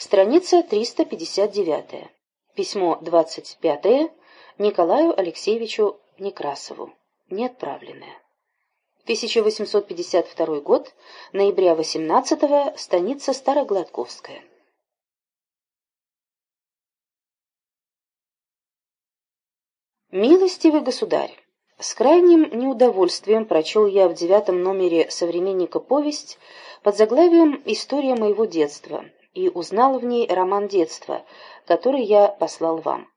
Страница 359. Письмо 25 Николаю Алексеевичу Некрасову. Неотправленное. 1852 год, ноября 18 станица Старогладковская. Милостивый государь, с крайним неудовольствием прочел я в девятом номере «Современника» повесть под заглавием «История моего детства» и узнал в ней роман детства, который я послал вам.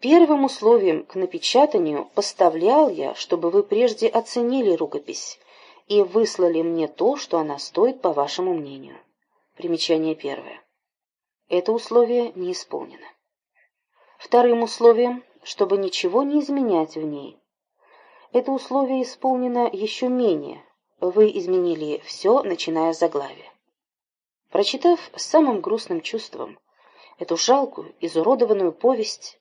Первым условием к напечатанию поставлял я, чтобы вы прежде оценили рукопись и выслали мне то, что она стоит, по вашему мнению. Примечание первое. Это условие не исполнено. Вторым условием, чтобы ничего не изменять в ней. Это условие исполнено еще менее. Вы изменили все, начиная с заглавия. Прочитав с самым грустным чувством эту жалкую, изуродованную повесть,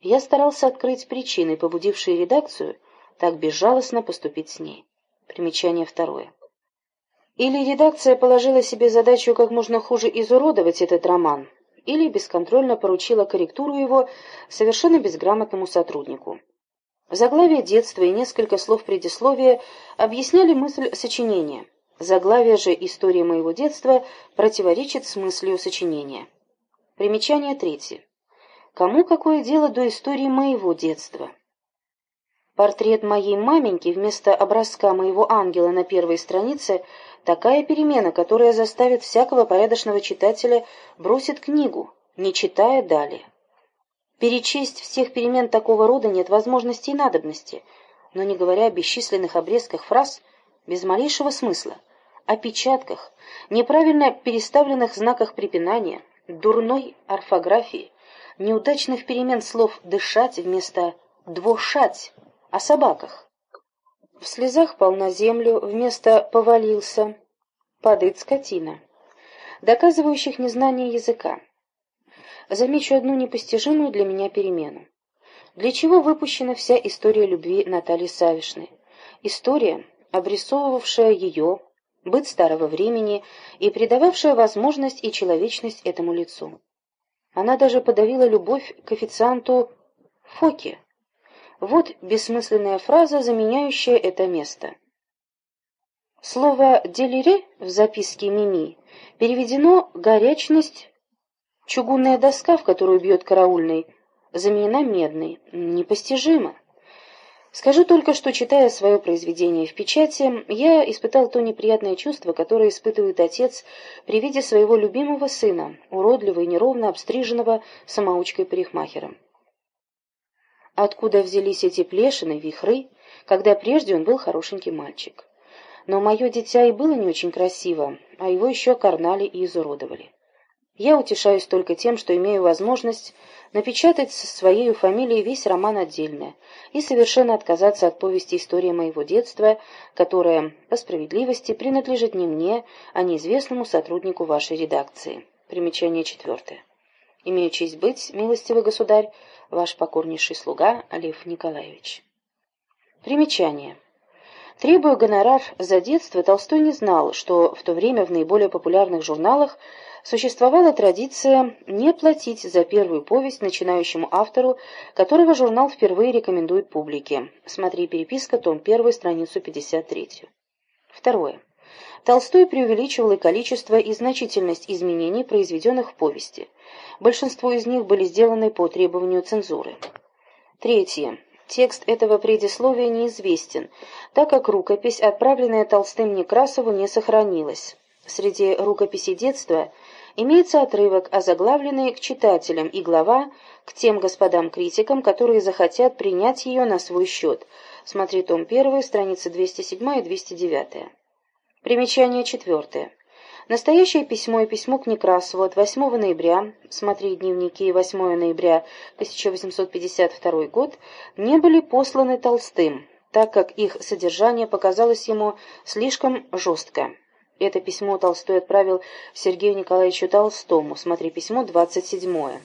я старался открыть причины, побудившие редакцию так безжалостно поступить с ней. Примечание второе. Или редакция положила себе задачу как можно хуже изуродовать этот роман, или бесконтрольно поручила корректуру его совершенно безграмотному сотруднику. Заглавие детства и несколько слов предисловия объясняли мысль сочинения. Заглавие же «История моего детства» противоречит смыслу сочинения. Примечание третье. Кому какое дело до истории моего детства? Портрет моей маменьки вместо образка моего ангела на первой странице – такая перемена, которая заставит всякого порядочного читателя бросить книгу, не читая далее. Перечесть всех перемен такого рода нет возможности и надобности, но не говоря о бесчисленных обрезках фраз, без малейшего смысла, опечатках, неправильно переставленных знаках препинания, дурной орфографии, неудачных перемен слов «дышать» вместо «двошать», о собаках. В слезах пал на землю, вместо «повалился» падает скотина, доказывающих незнание языка. Замечу одну непостижимую для меня перемену. Для чего выпущена вся история любви Натальи Савишны? История, обрисовывавшая ее, быт старого времени и придававшая возможность и человечность этому лицу. Она даже подавила любовь к официанту Фоке. Вот бессмысленная фраза, заменяющая это место. Слово «делире» в записке Мими переведено «горячность», чугунная доска, в которую бьет караульный, заменена медной. Непостижимо. Скажу только, что, читая свое произведение в печати, я испытал то неприятное чувство, которое испытывает отец при виде своего любимого сына, уродливого и неровно обстриженного самоучкой-парикмахером. Откуда взялись эти плешины, вихры, когда прежде он был хорошенький мальчик? Но мое дитя и было не очень красиво, а его еще карнали и изуродовали. Я утешаюсь только тем, что имею возможность напечатать со своей фамилией весь роман отдельно и совершенно отказаться от повести «История моего детства», которая, по справедливости, принадлежит не мне, а неизвестному сотруднику вашей редакции. Примечание четвертое. Имею честь быть, милостивый государь, ваш покорнейший слуга Лев Николаевич. Примечание. Требуя гонорар за детство, Толстой не знал, что в то время в наиболее популярных журналах существовала традиция не платить за первую повесть начинающему автору, которого журнал впервые рекомендует публике. Смотри переписка, том 1, страницу 53. Второе. Толстой преувеличивал и количество, и значительность изменений, произведенных в повести. Большинство из них были сделаны по требованию цензуры. Третье. Текст этого предисловия неизвестен, так как рукопись, отправленная Толстым Некрасову, не сохранилась. Среди рукописей детства имеется отрывок, озаглавленный к читателям, и глава к тем господам-критикам, которые захотят принять ее на свой счет. Смотри том 1, страницы 207 и 209. Примечание четвертое. Настоящее письмо и письмо к Некрасову от 8 ноября, смотри дневники 8 ноября 1852 год, не были посланы Толстым, так как их содержание показалось ему слишком жестко. Это письмо Толстой отправил Сергею Николаевичу Толстому. Смотри письмо 27.